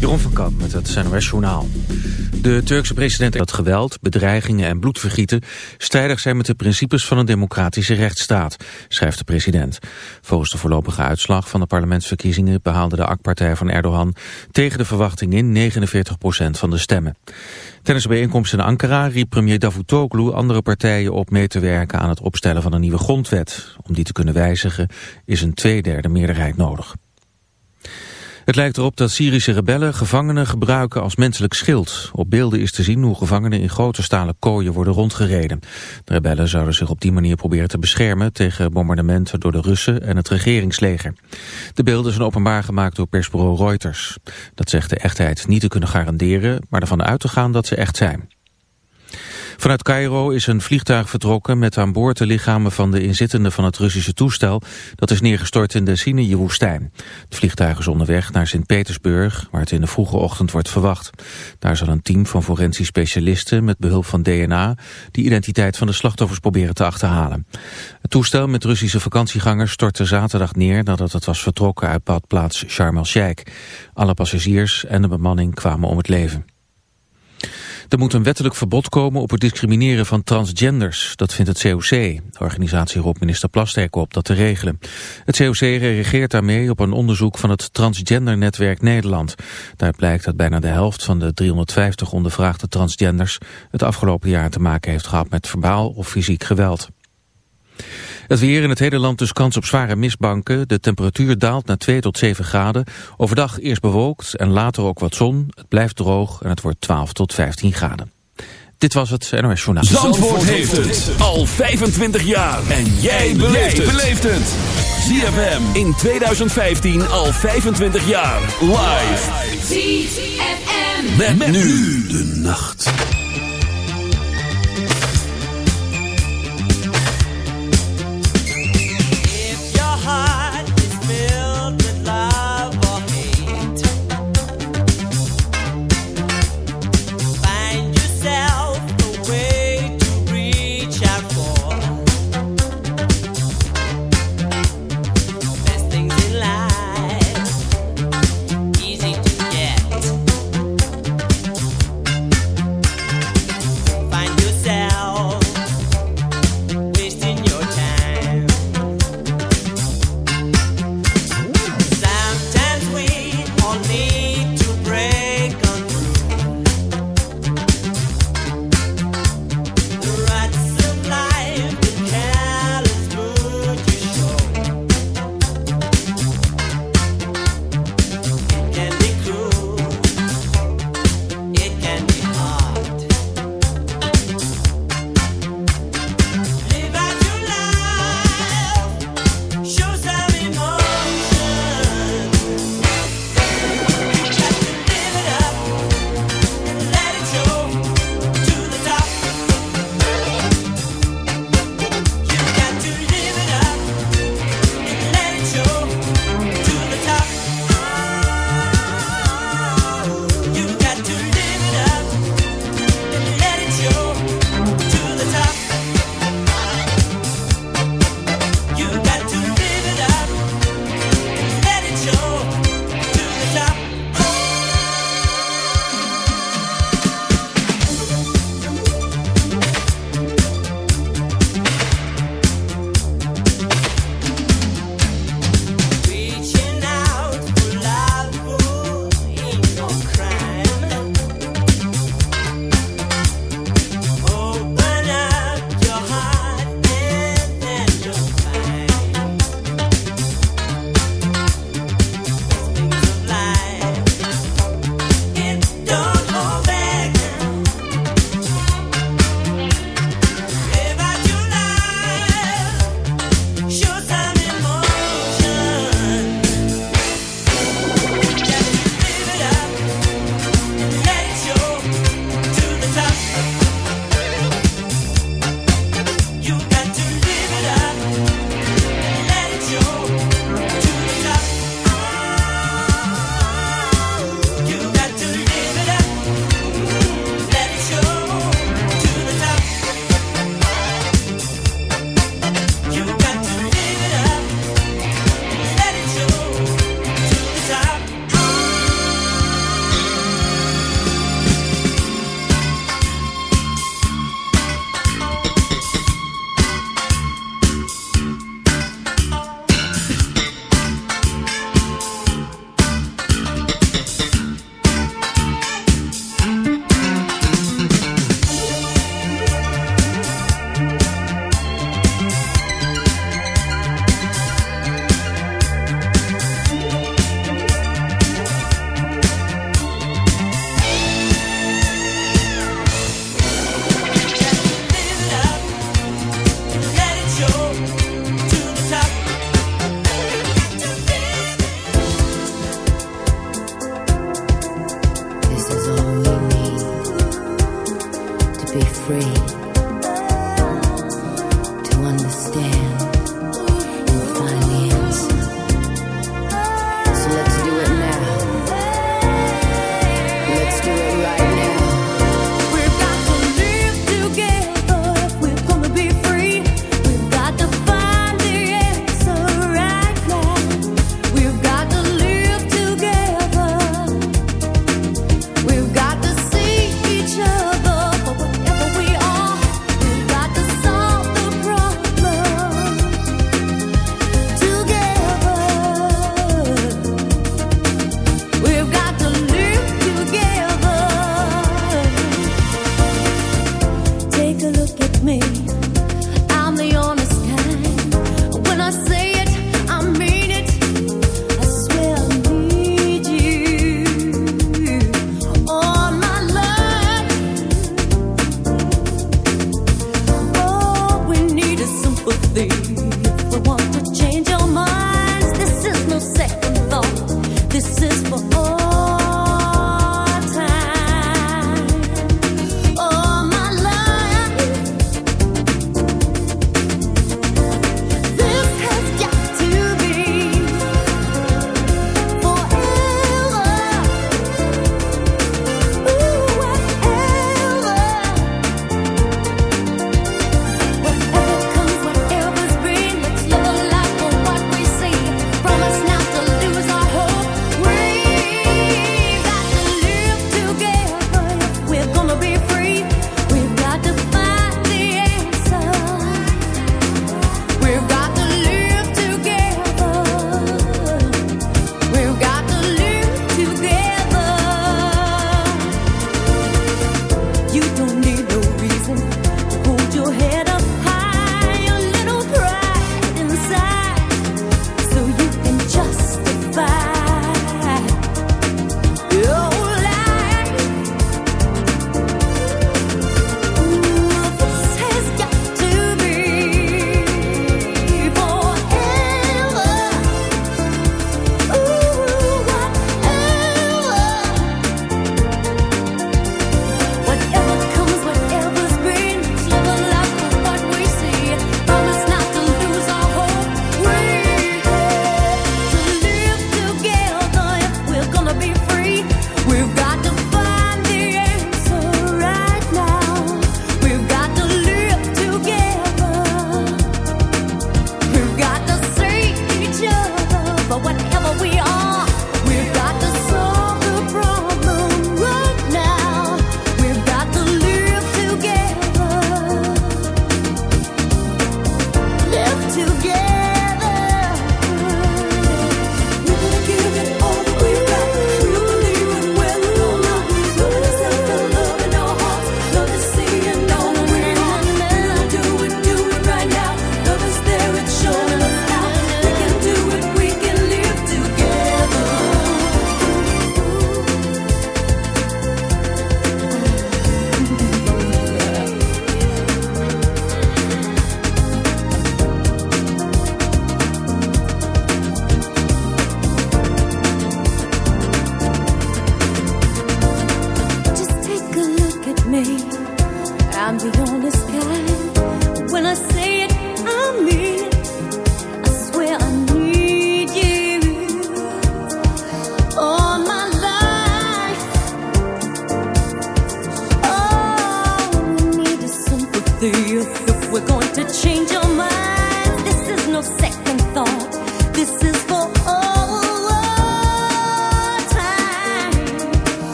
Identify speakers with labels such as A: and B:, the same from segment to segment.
A: Jeroen van Kamp met het NOS Journaal. De Turkse president dat geweld, bedreigingen en bloedvergieten strijdig zijn met de principes van een democratische rechtsstaat, schrijft de president. Volgens de voorlopige uitslag van de parlementsverkiezingen behaalde de AK-partij van Erdogan tegen de verwachting in 49% van de stemmen. Tijdens de bijeenkomst in Ankara riep premier Davutoglu andere partijen op mee te werken aan het opstellen van een nieuwe grondwet. Om die te kunnen wijzigen is een tweederde meerderheid nodig. Het lijkt erop dat Syrische rebellen gevangenen gebruiken als menselijk schild. Op beelden is te zien hoe gevangenen in grote stalen kooien worden rondgereden. De rebellen zouden zich op die manier proberen te beschermen tegen bombardementen door de Russen en het regeringsleger. De beelden zijn openbaar gemaakt door persbureau Reuters. Dat zegt de echtheid niet te kunnen garanderen, maar ervan uit te gaan dat ze echt zijn. Vanuit Cairo is een vliegtuig vertrokken met aan boord de lichamen van de inzittenden van het Russische toestel dat is neergestort in de Sinai-woestijn. Het vliegtuig is onderweg naar Sint-Petersburg, waar het in de vroege ochtend wordt verwacht. Daar zal een team van forensisch specialisten met behulp van DNA de identiteit van de slachtoffers proberen te achterhalen. Het toestel met Russische vakantiegangers stortte zaterdag neer nadat het was vertrokken uit badplaats Sharm el-Sheikh. Alle passagiers en de bemanning kwamen om het leven. Er moet een wettelijk verbod komen op het discrimineren van transgenders. Dat vindt het COC. De organisatie roept minister Plasterk op dat te regelen. Het COC reageert daarmee op een onderzoek van het Transgendernetwerk Nederland. Daar blijkt dat bijna de helft van de 350 ondervraagde transgenders... het afgelopen jaar te maken heeft gehad met verbaal of fysiek geweld. Het weer in het hele land dus kans op zware mistbanken. De temperatuur daalt naar 2 tot 7 graden. Overdag eerst bewolkt en later ook wat zon. Het blijft droog en het wordt 12 tot 15 graden. Dit was het NOS Journaal.
B: Zandvoort, Zandvoort heeft het al 25 jaar. En jij beleeft het. ZFM in 2015 al 25 jaar. Live. ZFM. met nu de nacht.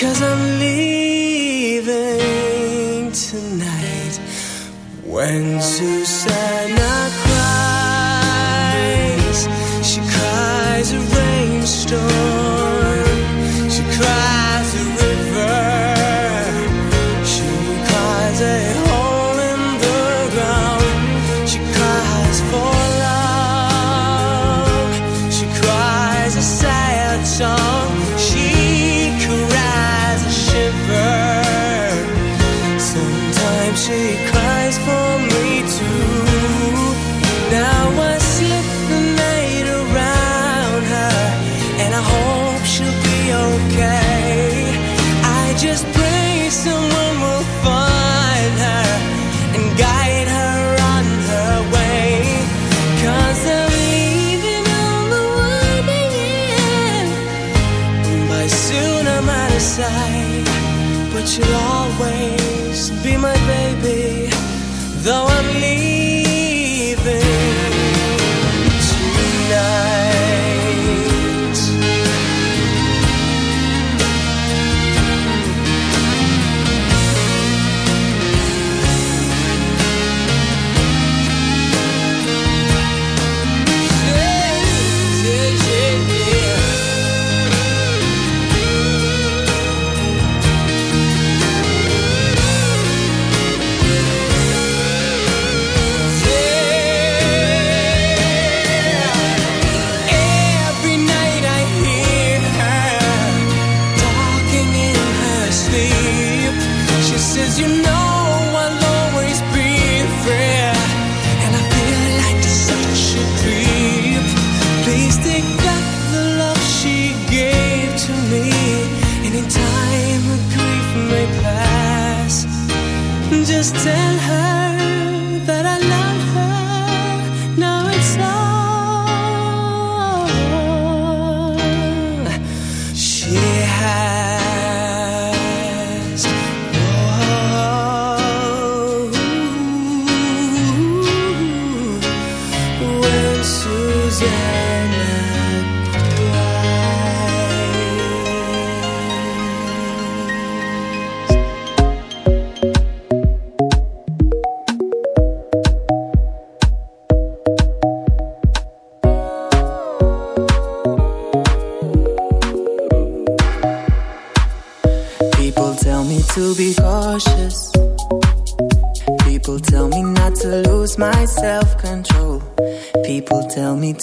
C: Cause I'm leaving tonight. When Susanna cries,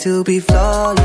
C: to be flawless.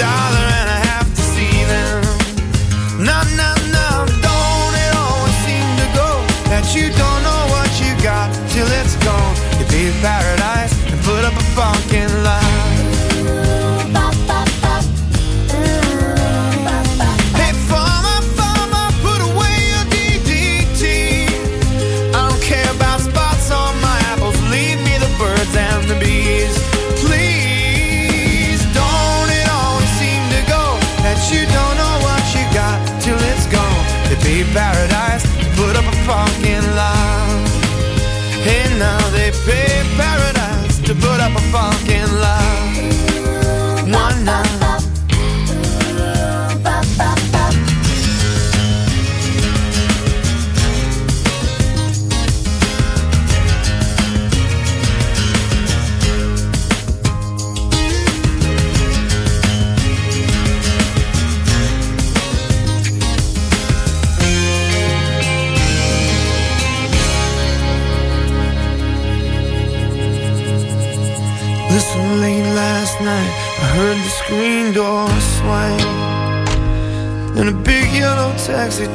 D: dollar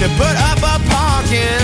D: to put up a parking